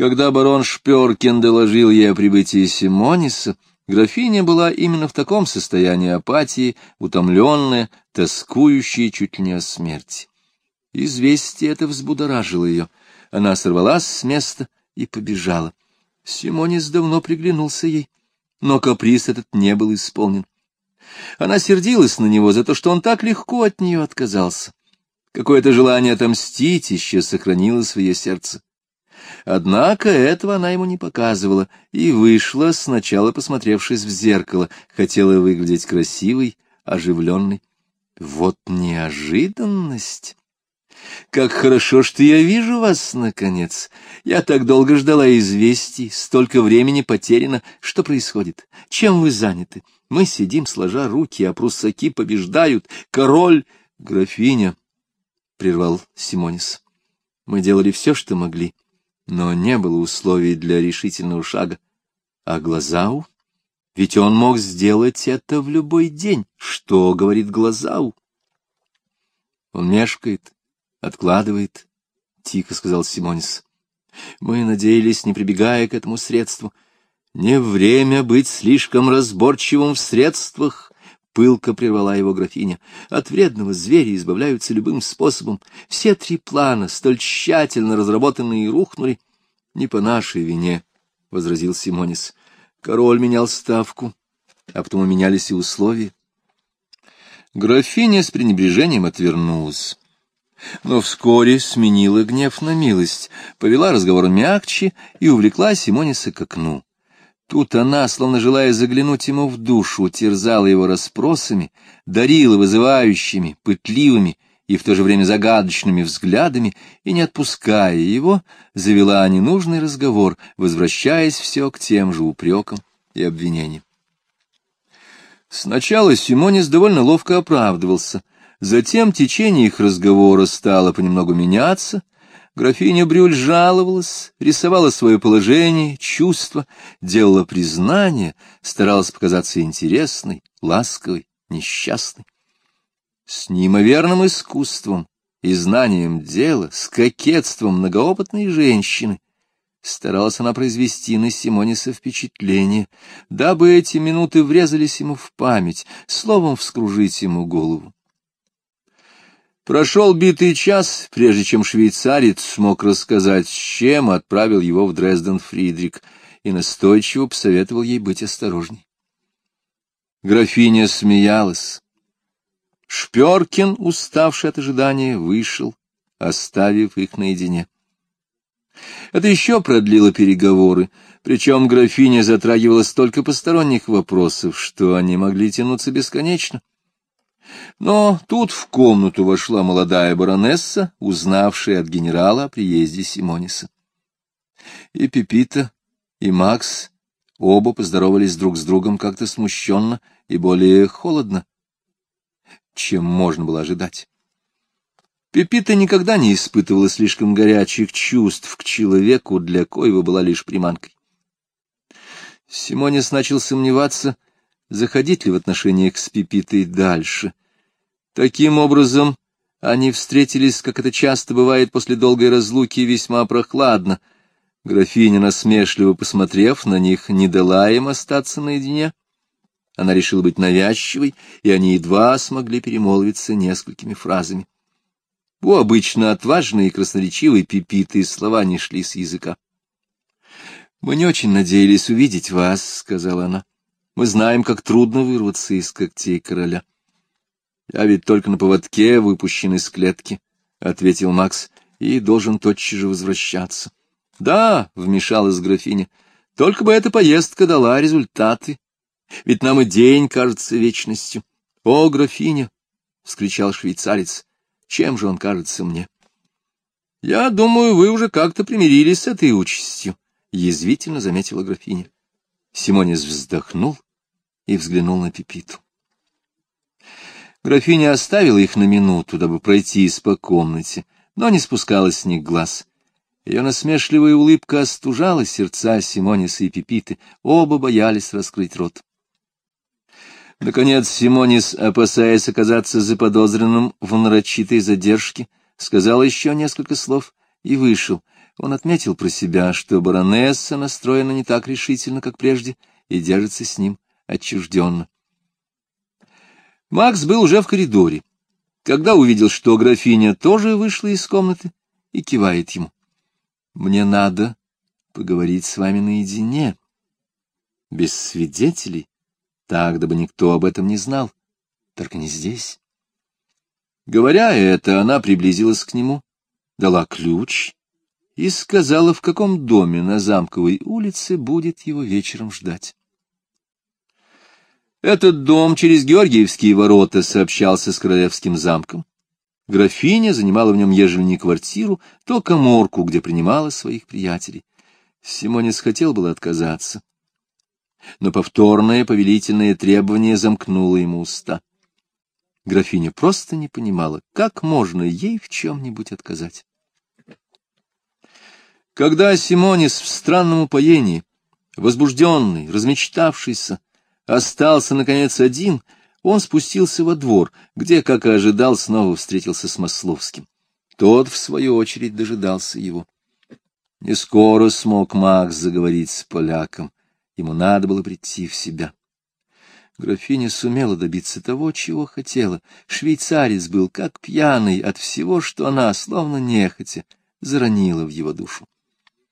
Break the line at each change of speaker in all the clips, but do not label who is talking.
Когда барон Шперкин доложил ей о прибытии Симониса, графиня была именно в таком состоянии апатии, утомленная, тоскующая чуть ли не о смерти. Известие это взбудоражило ее. Она сорвалась с места и побежала. Симонис давно приглянулся ей, но каприз этот не был исполнен. Она сердилась на него за то, что он так легко от нее отказался. Какое-то желание отомстить еще сохранилось в ее сердце. Однако этого она ему не показывала и вышла, сначала посмотревшись в зеркало, хотела выглядеть красивой, оживленной. Вот неожиданность! Как хорошо, что я вижу вас, наконец. Я так долго ждала известий, столько времени потеряно. Что происходит? Чем вы заняты? Мы сидим, сложа руки, а прусаки побеждают. Король... Графиня, — прервал Симонис. Мы делали все, что могли, но не было условий для решительного шага. А Глазау? Ведь он мог сделать это в любой день. Что говорит Глазау? Он мешкает, откладывает, — тихо сказал Симонис. Мы надеялись, не прибегая к этому средству. Не время быть слишком разборчивым в средствах, — пылко прервала его графиня. От вредного зверя избавляются любым способом. Все три плана, столь тщательно разработанные, рухнули. Не по нашей вине, — возразил Симонис. Король менял ставку, а потом менялись и условия. Графиня с пренебрежением отвернулась но вскоре сменила гнев на милость, повела разговор мягче и увлекла Симониса к окну. Тут она, словно желая заглянуть ему в душу, терзала его расспросами, дарила вызывающими, пытливыми и в то же время загадочными взглядами, и, не отпуская его, завела ненужный разговор, возвращаясь все к тем же упрекам и обвинениям. Сначала Симонис довольно ловко оправдывался, Затем течение их разговора стало понемногу меняться. Графиня Брюль жаловалась, рисовала свое положение, чувства, делала признание, старалась показаться интересной, ласковой, несчастной. С неимоверным искусством и знанием дела, с кокетством многоопытной женщины, старалась она произвести на Симониса впечатление, дабы эти минуты врезались ему в память, словом вскружить ему голову. Прошел битый час, прежде чем швейцарец смог рассказать, с чем отправил его в Дрезден Фридрик, и настойчиво посоветовал ей быть осторожней. Графиня смеялась. Шперкин, уставший от ожидания, вышел, оставив их наедине. Это еще продлило переговоры, причем графиня затрагивала столько посторонних вопросов, что они могли тянуться бесконечно. Но тут в комнату вошла молодая баронесса, узнавшая от генерала о приезде Симониса. И Пепита, и Макс оба поздоровались друг с другом как-то смущенно и более холодно, чем можно было ожидать. Пепита никогда не испытывала слишком горячих чувств к человеку, для коего была лишь приманкой. Симонис начал сомневаться, заходить ли в отношениях с Пепитой дальше. Таким образом, они встретились, как это часто бывает после долгой разлуки, весьма прохладно. Графиня, насмешливо посмотрев на них, не дала им остаться наедине. Она решила быть навязчивой, и они едва смогли перемолвиться несколькими фразами. У обычно отважной и красноречивой пипиты слова не шли с языка. — Мы не очень надеялись увидеть вас, — сказала она. — Мы знаем, как трудно вырваться из когтей короля. Я ведь только на поводке выпущен из клетки, — ответил Макс, — и должен тотчас же возвращаться. — Да, — вмешалась графиня, — только бы эта поездка дала результаты. Ведь нам и день кажется вечностью. — О, графиня! — вскричал швейцарец. — Чем же он кажется мне? — Я думаю, вы уже как-то примирились с этой участью, — язвительно заметила графиня. Симонис вздохнул и взглянул на Пепиту. Графиня оставила их на минуту, дабы пройтись по комнате, но не спускалась с них глаз. Ее насмешливая улыбка остужала сердца Симониса и Пипиты, оба боялись раскрыть рот. Наконец Симонис, опасаясь оказаться заподозренным в нарочитой задержке, сказал еще несколько слов и вышел. Он отметил про себя, что баронесса настроена не так решительно, как прежде, и держится с ним отчужденно. Макс был уже в коридоре, когда увидел, что графиня тоже вышла из комнаты и кивает ему. «Мне надо поговорить с вами наедине, без свидетелей, так, дабы никто об этом не знал, только не здесь». Говоря это, она приблизилась к нему, дала ключ и сказала, в каком доме на Замковой улице будет его вечером ждать. Этот дом через Георгиевские ворота сообщался с Королевским замком. Графиня занимала в нем, ежели не квартиру, то коморку, где принимала своих приятелей. Симонис хотел было отказаться, но повторное повелительное требование замкнуло ему уста. Графиня просто не понимала, как можно ей в чем-нибудь отказать. Когда Симонис в странном упоении, возбужденный, размечтавшийся, остался, наконец, один, он спустился во двор, где, как и ожидал, снова встретился с Масловским. Тот, в свою очередь, дожидался его. Не скоро смог Макс заговорить с поляком. Ему надо было прийти в себя. Графиня сумела добиться того, чего хотела. Швейцарец был как пьяный от всего, что она, словно нехотя, заронила в его душу.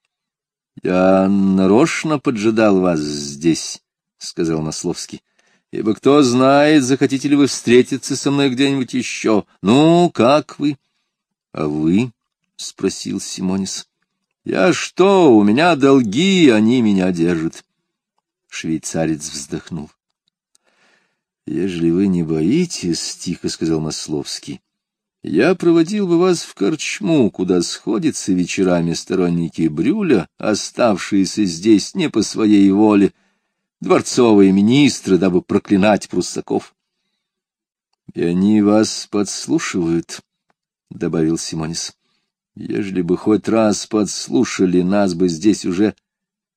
— Я нарочно поджидал вас здесь, — сказал Масловский. — Ибо кто знает, захотите ли вы встретиться со мной где-нибудь еще. Ну, как вы? — А вы? — спросил Симонис. — Я что, у меня долги, они меня держат. Швейцарец вздохнул. — Ежели вы не боитесь, — тихо сказал Масловский, — я проводил бы вас в корчму, куда сходятся вечерами сторонники Брюля, оставшиеся здесь не по своей воле, — дворцовые министры, дабы проклинать пруссаков. — И они вас подслушивают, — добавил Симонис. — Ежели бы хоть раз подслушали, нас бы здесь уже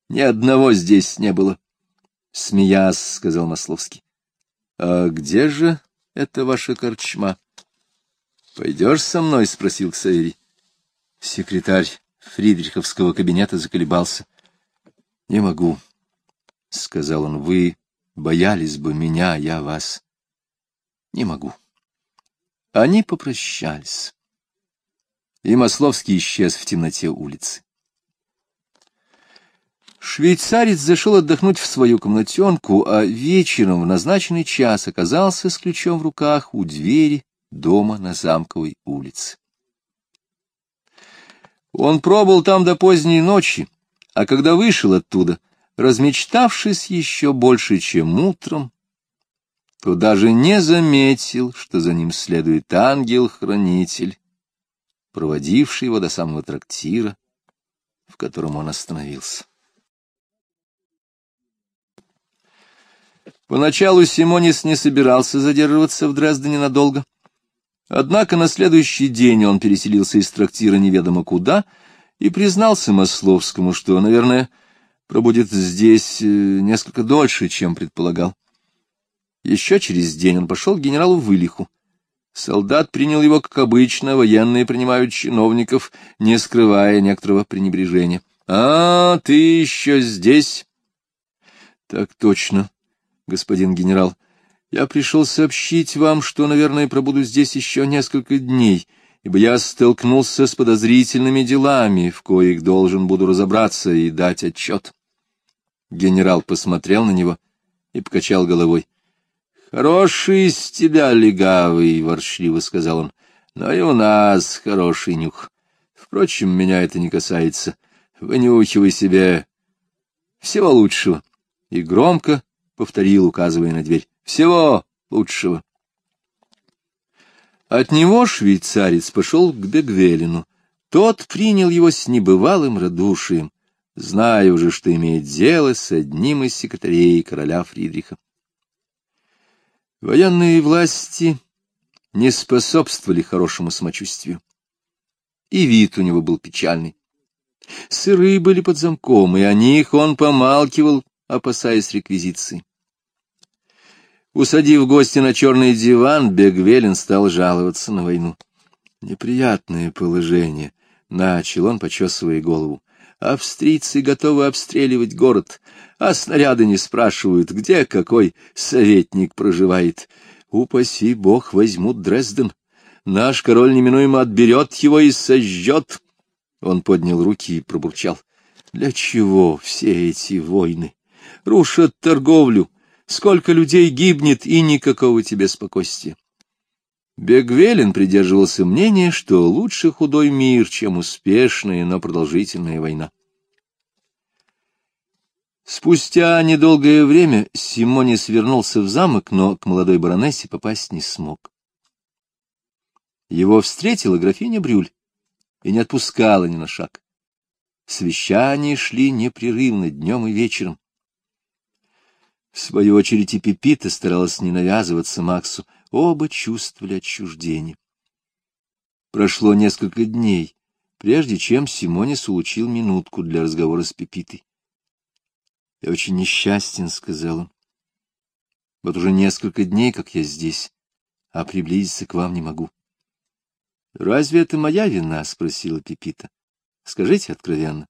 ни одного здесь не было. — Смеясь, — сказал Масловский. — А где же это ваша корчма? — Пойдешь со мной? — спросил Ксаверий. Секретарь Фридриховского кабинета заколебался. — Не могу. —— сказал он, — вы боялись бы меня, я вас. Не могу. Они попрощались. И Масловский исчез в темноте улицы. Швейцарец зашел отдохнуть в свою комнатенку, а вечером в назначенный час оказался с ключом в руках у двери дома на Замковой улице. Он пробыл там до поздней ночи, а когда вышел оттуда — размечтавшись еще больше, чем утром, то даже не заметил, что за ним следует ангел-хранитель, проводивший его до самого трактира, в котором он остановился. Поначалу Симонис не собирался задерживаться в Дрездене надолго, однако на следующий день он переселился из трактира неведомо куда и признался Масловскому, что, наверное, пробудет здесь э, несколько дольше, чем предполагал. Еще через день он пошел к генералу Вылиху. Солдат принял его, как обычно, военные принимают чиновников, не скрывая некоторого пренебрежения. — А, ты еще здесь? — Так точно, господин генерал. Я пришел сообщить вам, что, наверное, пробуду здесь еще несколько дней, ибо я столкнулся с подозрительными делами, в коих должен буду разобраться и дать отчет. Генерал посмотрел на него и покачал головой. — Хороший из тебя, легавый, — воршливо сказал он, — но и у нас хороший нюх. Впрочем, меня это не касается. Вынюхивай себе всего лучшего. И громко повторил, указывая на дверь. Всего лучшего. От него швейцарец пошел к Бегвелину. Тот принял его с небывалым радушием зная уже, что имеет дело с одним из секретарей короля Фридриха. Военные власти не способствовали хорошему самочувствию, и вид у него был печальный. Сыры были под замком, и о них он помалкивал, опасаясь реквизиции. Усадив гостя на черный диван, Бегвелин стал жаловаться на войну. Неприятное положение, Начал он, почесывая голову. Австрийцы готовы обстреливать город, а снаряды не спрашивают, где какой советник проживает. Упаси бог, возьмут Дрезден. Наш король неминуемо отберет его и сожжет. Он поднял руки и пробурчал. Для чего все эти войны? Рушат торговлю. Сколько людей гибнет, и никакого тебе спокойствия. Бегвелин придерживался мнения, что лучше худой мир, чем успешная, но продолжительная война. Спустя недолгое время Симонис вернулся в замок, но к молодой баронессе попасть не смог. Его встретила графиня Брюль и не отпускала ни на шаг. Совещания шли непрерывно днем и вечером. В свою очередь и Пепита старалась не навязываться Максу, оба чувствовали отчуждение. Прошло несколько дней, прежде чем Симонис улучил минутку для разговора с Пепитой. — Я очень несчастен, — сказал он. — Вот уже несколько дней, как я здесь, а приблизиться к вам не могу. — Разве это моя вина? — спросила Пепита. — Скажите откровенно.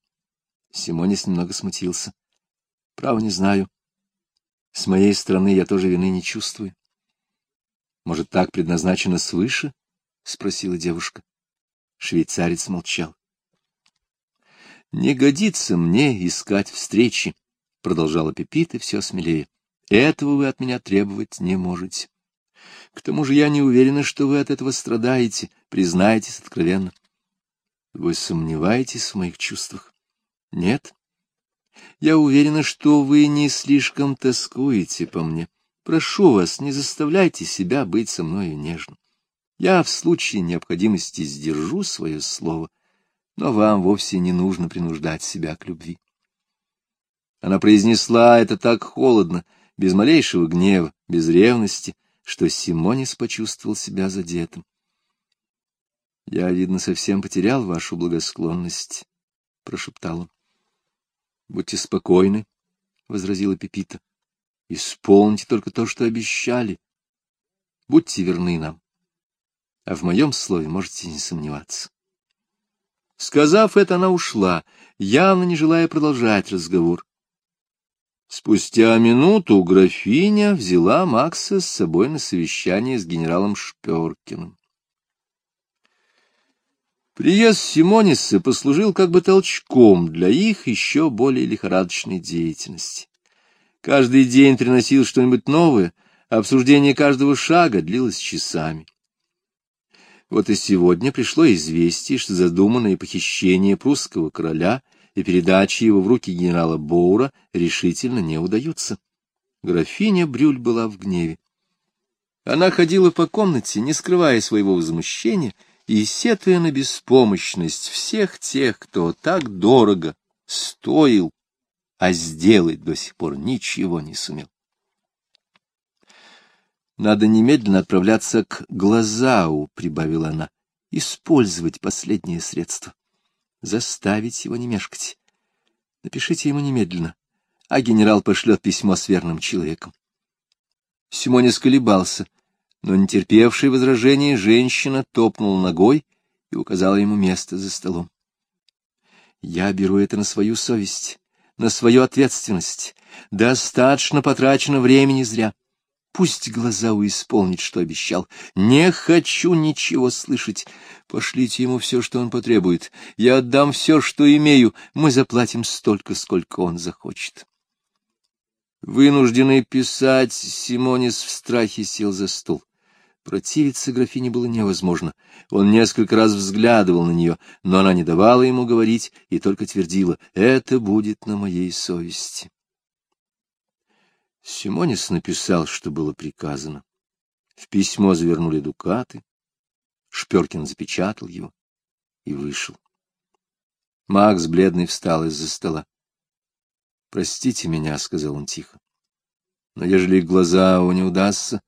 Симонис немного смутился. — Право не знаю. С моей стороны я тоже вины не чувствую. — Может, так предназначено свыше? — спросила девушка. Швейцарец молчал. — Не годится мне искать встречи, — продолжала Пепита все смелее. — Этого вы от меня требовать не можете. К тому же я не уверена, что вы от этого страдаете, признайтесь откровенно. Вы сомневаетесь в моих чувствах? Нет? Я уверена, что вы не слишком тоскуете по мне. Прошу вас, не заставляйте себя быть со мною нежным. Я в случае необходимости сдержу свое слово, но вам вовсе не нужно принуждать себя к любви. Она произнесла это так холодно, без малейшего гнева, без ревности, что Симонис почувствовал себя задетым. — Я, видно, совсем потерял вашу благосклонность, — прошептал он. — Будьте спокойны, — возразила Пепита. — Исполните только то, что обещали. Будьте верны нам. А в моем слове можете не сомневаться. Сказав это, она ушла, явно не желая продолжать разговор. Спустя минуту графиня взяла Макса с собой на совещание с генералом Шперкиным. Приезд Симониса послужил как бы толчком для их еще более лихорадочной деятельности. Каждый день приносил что-нибудь новое, а обсуждение каждого шага длилось часами. Вот и сегодня пришло известие, что задуманное похищение прусского короля — и передачи его в руки генерала Боура решительно не удаются. Графиня Брюль была в гневе. Она ходила по комнате, не скрывая своего возмущения, и сетуя на беспомощность всех тех, кто так дорого стоил, а сделать до сих пор ничего не сумел. «Надо немедленно отправляться к Глазау», — прибавила она, — «использовать последнее средство» заставить его не мешкать. Напишите ему немедленно, а генерал пошлет письмо с верным человеком. Симонис колебался, но, не терпевшая возражения, женщина топнула ногой и указала ему место за столом. «Я беру это на свою совесть, на свою ответственность. Достаточно потрачено времени зря. Пусть глаза исполнит, что обещал. Не хочу ничего слышать. Пошлите ему все, что он потребует. Я отдам все, что имею. Мы заплатим столько, сколько он захочет. Вынужденный писать, Симонис в страхе сел за стол. Противиться графине было невозможно. Он несколько раз взглядывал на нее, но она не давала ему говорить и только твердила «это будет на моей совести». Симонис написал, что было приказано. В письмо завернули дукаты. Шперкин запечатал его и вышел. Макс, бледный, встал из-за стола. — Простите меня, — сказал он тихо. — Но ежели глаза его не удастся,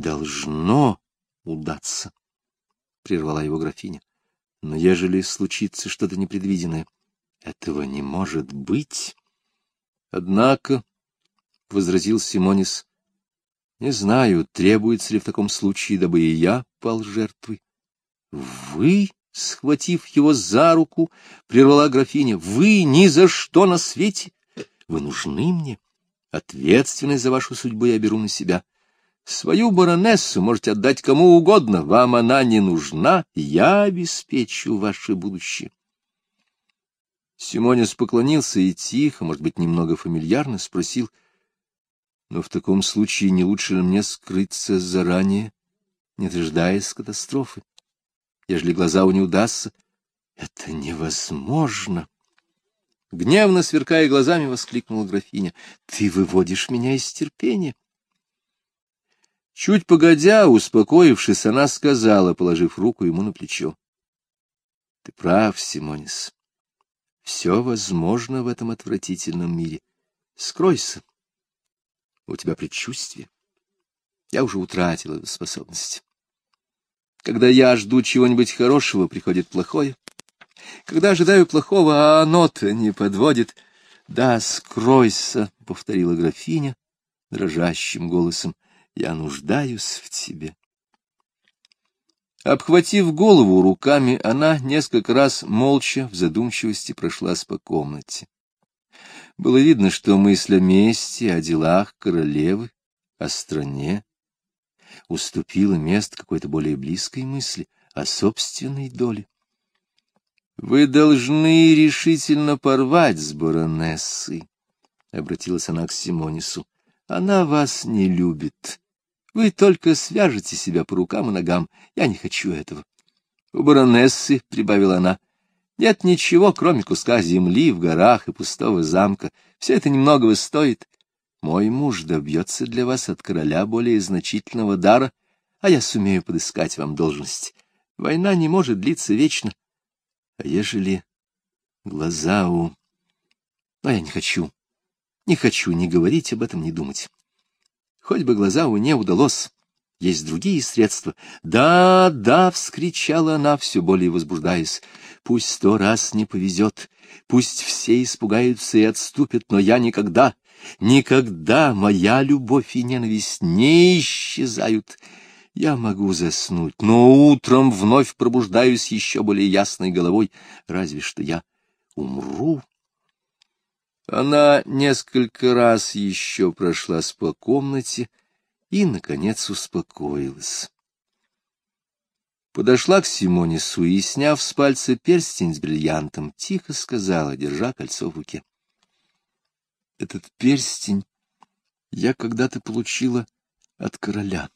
должно удаться, — прервала его графиня. — Но ежели случится что-то непредвиденное, этого не может быть. Однако — возразил Симонис. — Не знаю, требуется ли в таком случае, дабы и я пал жертвой. — Вы? — Схватив его за руку, прервала графиня. — Вы ни за что на свете! Вы нужны мне. Ответственность за вашу судьбу я беру на себя. Свою баронессу можете отдать кому угодно, вам она не нужна, я обеспечу ваше будущее. Симонис поклонился и тихо, может быть, немного фамильярно спросил, но в таком случае не лучше ли мне скрыться заранее, не дожидаясь катастрофы? ежели глаза у не удастся. Это невозможно! Гневно сверкая глазами, воскликнула графиня. Ты выводишь меня из терпения. Чуть погодя, успокоившись, она сказала, положив руку ему на плечо. — Ты прав, Симонис. Все возможно в этом отвратительном мире. Скройся. У тебя предчувствие. Я уже утратила способность. Когда я жду чего-нибудь хорошего, приходит плохое. Когда ожидаю плохого, а оно-то не подводит. — Да, скройся, — повторила графиня дрожащим голосом. — Я нуждаюсь в тебе. Обхватив голову руками, она несколько раз молча в задумчивости прошлась по комнате. Было видно, что мысль о мести, о делах королевы, о стране уступила место какой-то более близкой мысли о собственной доле. «Вы должны решительно порвать с баронессой», — обратилась она к Симонису. «Она вас не любит. Вы только свяжете себя по рукам и ногам. Я не хочу этого». «У баронессы», — прибавила она, — «нет ничего, кроме куска земли в горах и пустого замка. Все это немногого стоит. Мой муж добьется для вас от короля более значительного дара, а я сумею подыскать вам должность. Война не может длиться вечно. А ежели глаза у... Но я не хочу, не хочу ни говорить об этом, ни думать. Хоть бы глаза у не удалось, есть другие средства. «Да, да!» — вскричала она, все более возбуждаясь. «Пусть сто раз не повезет, пусть все испугаются и отступят, но я никогда, Никогда моя любовь и ненависть не исчезают. Я могу заснуть, но утром вновь пробуждаюсь еще более ясной головой. Разве что я умру. Она несколько раз еще прошлась по комнате и, наконец, успокоилась. Подошла к Симонису и, сняв с пальца перстень с бриллиантом, тихо сказала, держа кольцо в руке. Этот перстень я когда-то получила от короля.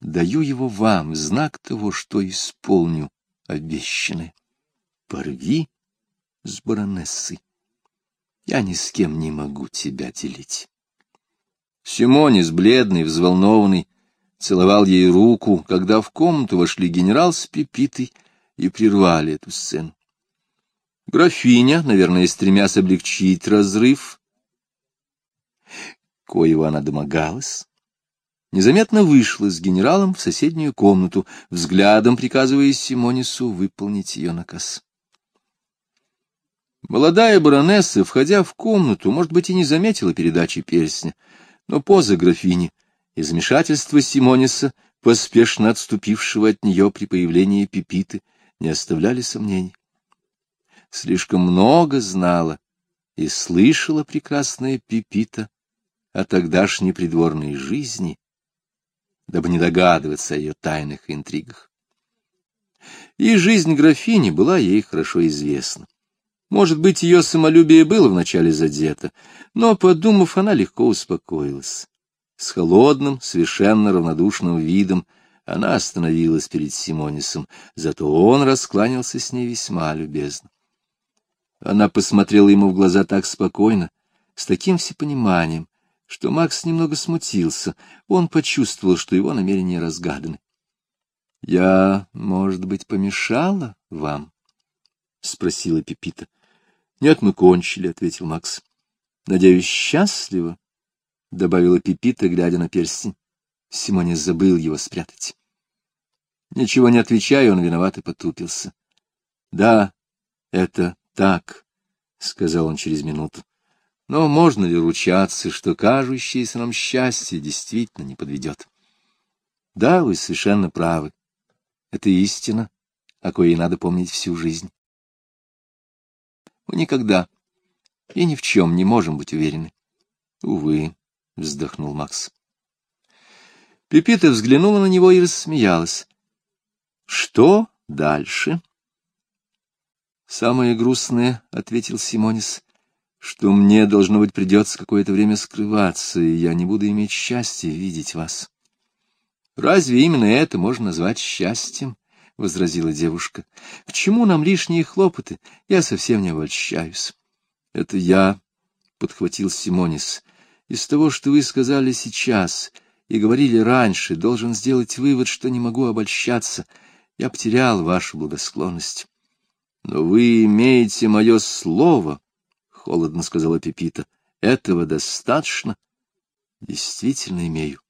Даю его вам, знак того, что исполню обещанное. Порви с баронессой. Я ни с кем не могу тебя делить. Симонис, бледный, взволнованный, целовал ей руку, когда в комнату вошли генерал с Пепитой и прервали эту сцену. Графиня, наверное, стремясь облегчить разрыв, коего она домогалась, незаметно вышла с генералом в соседнюю комнату, взглядом приказывая Симонису выполнить ее наказ. Молодая баронесса, входя в комнату, может быть, и не заметила передачи перстня, но поза графини и замешательство Симониса, поспешно отступившего от нее при появлении Пепиты, не оставляли сомнений. Слишком много знала и слышала прекрасная Пепита о тогдашней придворной жизни, дабы не догадываться о ее тайных интригах. И жизнь графини была ей хорошо известна. Может быть, ее самолюбие было вначале задето, но, подумав, она легко успокоилась. С холодным, совершенно равнодушным видом она остановилась перед Симонисом, зато он раскланялся с ней весьма любезно. Она посмотрела ему в глаза так спокойно, с таким всепониманием, что Макс немного смутился. Он почувствовал, что его намерения разгаданы. — Я, может быть, помешала вам? — спросила Пепита. — Нет, мы кончили, — ответил Макс. — Надеюсь, счастливо, — добавила Пепита, глядя на перстень. Симоне забыл его спрятать. Ничего не отвечая, он виновато потупился. — Да, это так, — сказал он через минуту. Но можно ли ручаться, что кажущееся нам счастье действительно не подведет? Да, вы совершенно правы. Это истина, о коей надо помнить всю жизнь. Мы никогда и ни в чем не можем быть уверены. Увы, — вздохнул Макс. Пепита взглянула на него и рассмеялась. Что дальше? Самое грустное, — ответил Симонис, — что мне, должно быть, придется какое-то время скрываться, и я не буду иметь счастья видеть вас. Разве именно это можно назвать счастьем? — возразила девушка. — К чему нам лишние хлопоты? Я совсем не обольщаюсь. — Это я, — подхватил Симонис. — Из того, что вы сказали сейчас и говорили раньше, должен сделать вывод, что не могу обольщаться. Я потерял вашу благосклонность. — Но вы имеете мое слово, — холодно сказала Пепита. — Этого достаточно? — Действительно имею.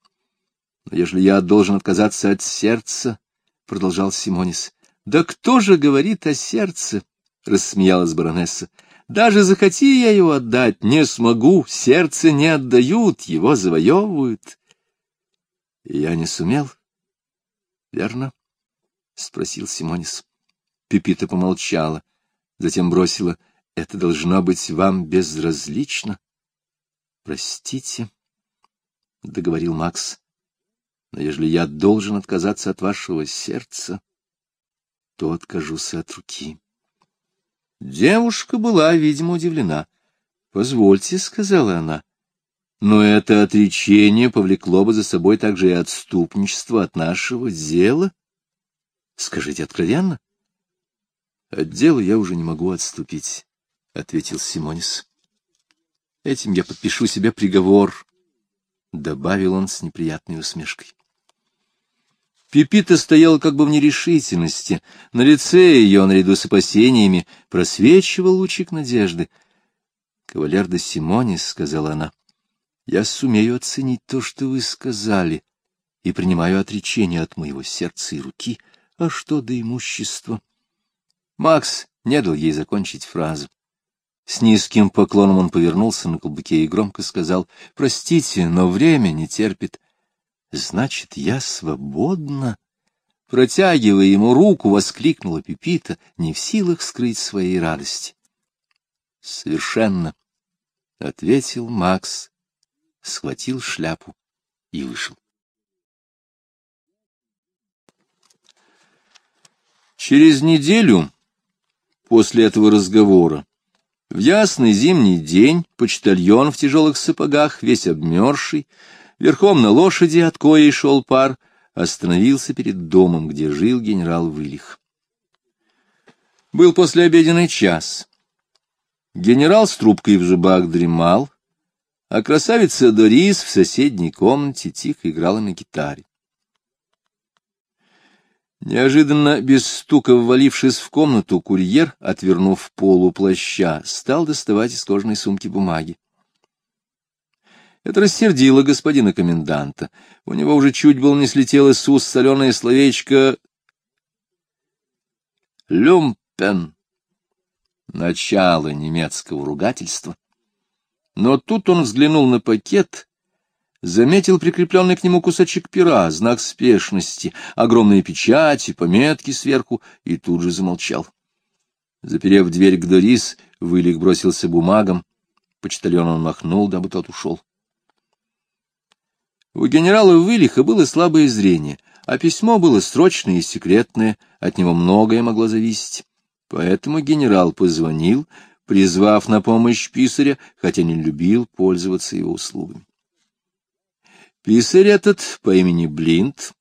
Но ежели я должен отказаться от сердца, — продолжал Симонис. — Да кто же говорит о сердце? — рассмеялась баронесса. — Даже захоти я его отдать, не смогу, сердце не отдают, его завоевывают. — Я не сумел, верно? — спросил Симонис. Пепита помолчала, затем бросила. — Это должно быть вам безразлично. — Простите, — договорил Макс. — Но ежели я должен отказаться от вашего сердца, то откажусь от руки. Девушка была, видимо, удивлена. — Позвольте, — сказала она. — Но это отречение повлекло бы за собой также и отступничество от нашего дела. Скажите откровенно. — от дела я уже не могу отступить, — ответил Симонис. Этим я подпишу себе приговор, — добавил он с неприятной усмешкой. Пипита стояла как бы в нерешительности. На лице ее, наряду с опасениями, просвечивал лучик надежды. — Кавалер де Симонис, — сказала она, — я сумею оценить то, что вы сказали, и принимаю отречение от моего сердца и руки. А что до имущества? — Макс не дал ей закончить фразу. С низким поклоном он повернулся на каблуке и громко сказал, «Простите, но время не терпит». «Значит, я свободна?» Протягивая ему руку, воскликнула Пипита, не в силах скрыть своей радости. «Совершенно», — ответил Макс, схватил шляпу и вышел. Через неделю после этого разговора. В ясный зимний день почтальон в тяжелых сапогах, весь обмерзший, верхом на лошади, от коей шел пар, остановился перед домом, где жил генерал Вылих. Был послеобеденный час. Генерал с трубкой в зубах дремал, а красавица Дорис в соседней комнате тихо играла на гитаре. Неожиданно, без стука ввалившись в комнату, курьер, отвернув полу плаща, стал доставать из кожаной сумки бумаги. Это рассердило господина коменданта. У него уже чуть было не слетело из уст соленое словечко «люмпен» — начало немецкого ругательства. Но тут он взглянул на пакет заметил прикрепленный к нему кусочек пера, знак спешности, огромные печати, пометки сверху, и тут же замолчал. Заперев дверь к Дорис, Вылик бросился бумагам. Почтальон он махнул, дабы тот ушел. У генерала Вылиха было слабое зрение, а письмо было срочное и секретное, от него многое могло зависеть. Поэтому генерал позвонил, призвав на помощь писаря, хотя не любил пользоваться его услугами. Писарь этот по имени Блинт,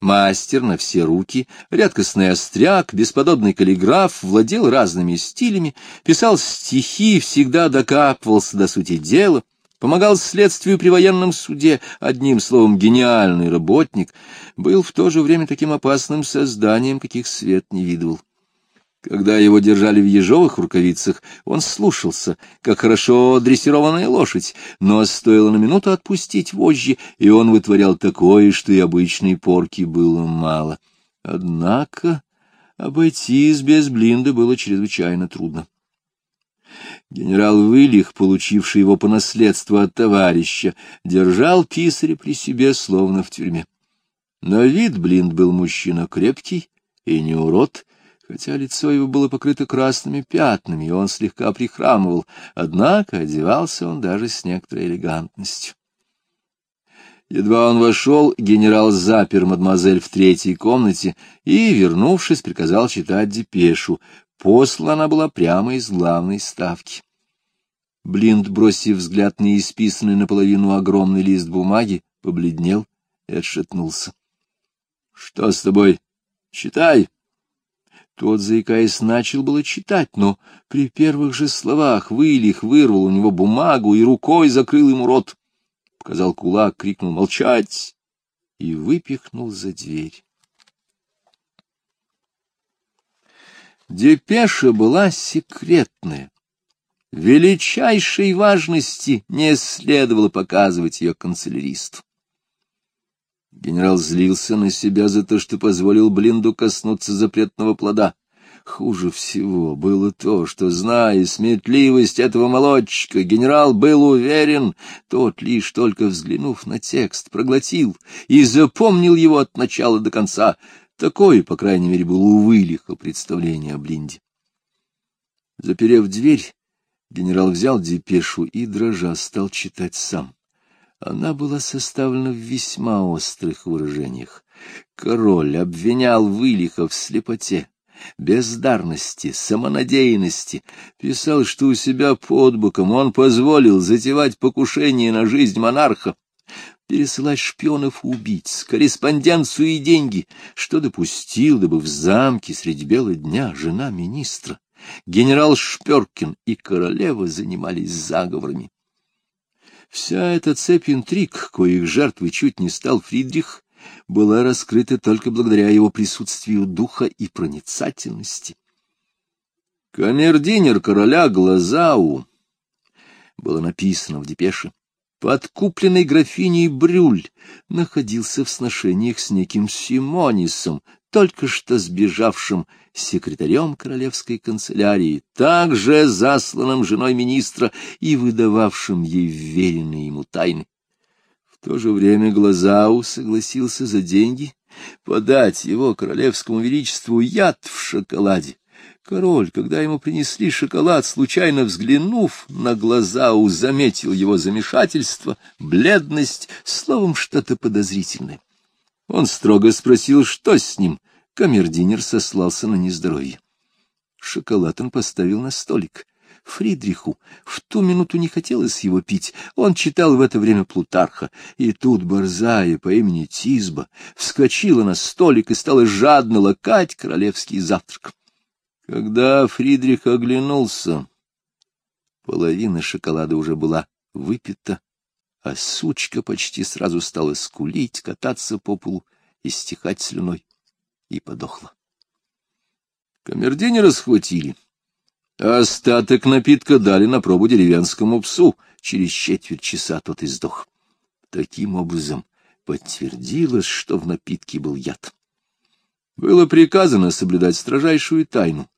мастер на все руки, редкостный остряк, бесподобный каллиграф, владел разными стилями, писал стихи, всегда докапывался до сути дела, помогал следствию при военном суде, одним словом, гениальный работник, был в то же время таким опасным созданием, каких свет не видывал. Когда его держали в ежовых рукавицах, он слушался, как хорошо дрессированная лошадь, но стоило на минуту отпустить вожжи, и он вытворял такое, что и обычной порки было мало. Однако обойтись без блинда было чрезвычайно трудно. Генерал Вылих, получивший его по наследству от товарища, держал писаря при себе, словно в тюрьме. На вид Блинд был мужчина крепкий и не урод, хотя лицо его было покрыто красными пятнами, и он слегка прихрамывал, однако одевался он даже с некоторой элегантностью. Едва он вошел, генерал запер мадемуазель в третьей комнате и, вернувшись, приказал читать депешу. Послана была прямо из главной ставки. Блинд, бросив взгляд на исписанный наполовину огромный лист бумаги, побледнел и отшатнулся. — Что с тобой? Читай! Тот, заикаясь, начал было читать, но при первых же словах Вылих вырвал у него бумагу и рукой закрыл ему рот показал кулак, крикнул «Молчать!» и выпихнул за дверь. Депеша была секретная. Величайшей важности не следовало показывать ее канцеляристу. Генерал злился на себя за то, что позволил Блинду коснуться запретного плода. Хуже всего было то, что, зная сметливость этого молодчика, генерал был уверен, тот, лишь только взглянув на текст, проглотил и запомнил его от начала до конца. Такое, по крайней мере, было у Вылиха представление о Блинде. Заперев дверь, генерал взял депешу и, дрожа, стал читать сам. Она была составлена в весьма острых выражениях. Король обвинял Вылиха в слепоте, бездарности, самонадеянности, писал, что у себя под боком он позволил затевать покушение на жизнь монарха, пересылать шпионов и убийц, корреспонденцию и деньги, что допустил, дабы в замке средь бела дня жена министра, генерал Шперкин и королева занимались заговорами. Вся эта цепь интриг, коих жертвой чуть не стал Фридрих, была раскрыта только благодаря его присутствию духа и проницательности. Камердинер короля Глазау было написано в депеше. Подкупленный графиней Брюль находился в сношениях с неким Симонисом, только что сбежавшим секретарем королевской канцелярии, также засланным женой министра и выдававшим ей вверенные ему тайны. В то же время Глазау согласился за деньги подать его королевскому величеству яд в шоколаде. Король, когда ему принесли шоколад, случайно взглянув на Глазау, заметил его замешательство, бледность, словом, что-то подозрительное. Он строго спросил, что с ним. Камердинер сослался на нездоровье. Шоколад он поставил на столик. Фридриху в ту минуту не хотелось его пить, он читал в это время Плутарха, и тут Борзая по имени Тизба вскочила на столик и стала жадно лакать королевский завтрак. Когда Фридрих оглянулся, половина шоколада уже была выпита, а сучка почти сразу стала скулить, кататься по полу и стихать слюной, и подохла. Камердинера схватили. Остаток напитка дали на пробу деревенскому псу. Через четверть часа тот издох. Таким образом подтвердилось, что в напитке был яд. Было приказано соблюдать строжайшую тайну,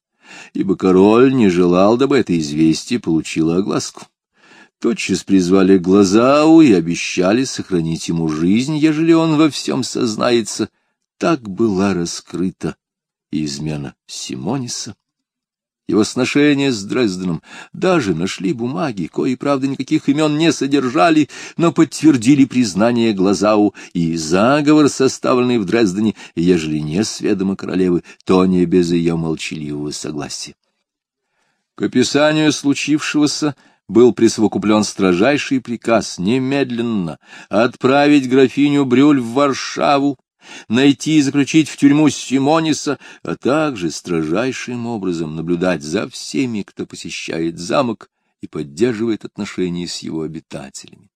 ибо король не желал, дабы это известие получило огласку. Тотчас призвали Глазау и обещали сохранить ему жизнь, ежели он во всем сознается. Так была раскрыта измена Симониса его сношения с Дрезденом. Даже нашли бумаги, кои, правда, никаких имен не содержали, но подтвердили признание Глазау и заговор, составленный в Дрездене, ежели не с ведома королевы, то не без ее молчаливого согласия. К описанию случившегося был присовокуплен строжайший приказ немедленно отправить графиню Брюль в Варшаву найти и заключить в тюрьму Симониса, а также строжайшим образом наблюдать за всеми, кто посещает замок и поддерживает отношения с его обитателями.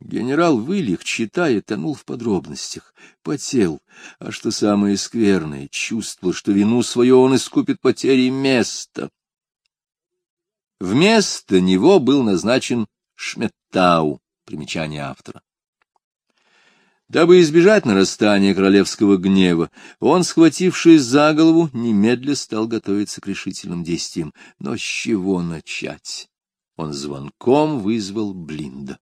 Генерал Вылих, читая, тонул в подробностях, потел, а что самое скверное, чувствовал, что вину свою он искупит потерей места. Вместо него был назначен Шметтау, примечание автора. Дабы избежать нарастания королевского гнева, он, схватившись за голову, немедля стал готовиться к решительным действиям. Но с чего начать? Он звонком вызвал Блинда.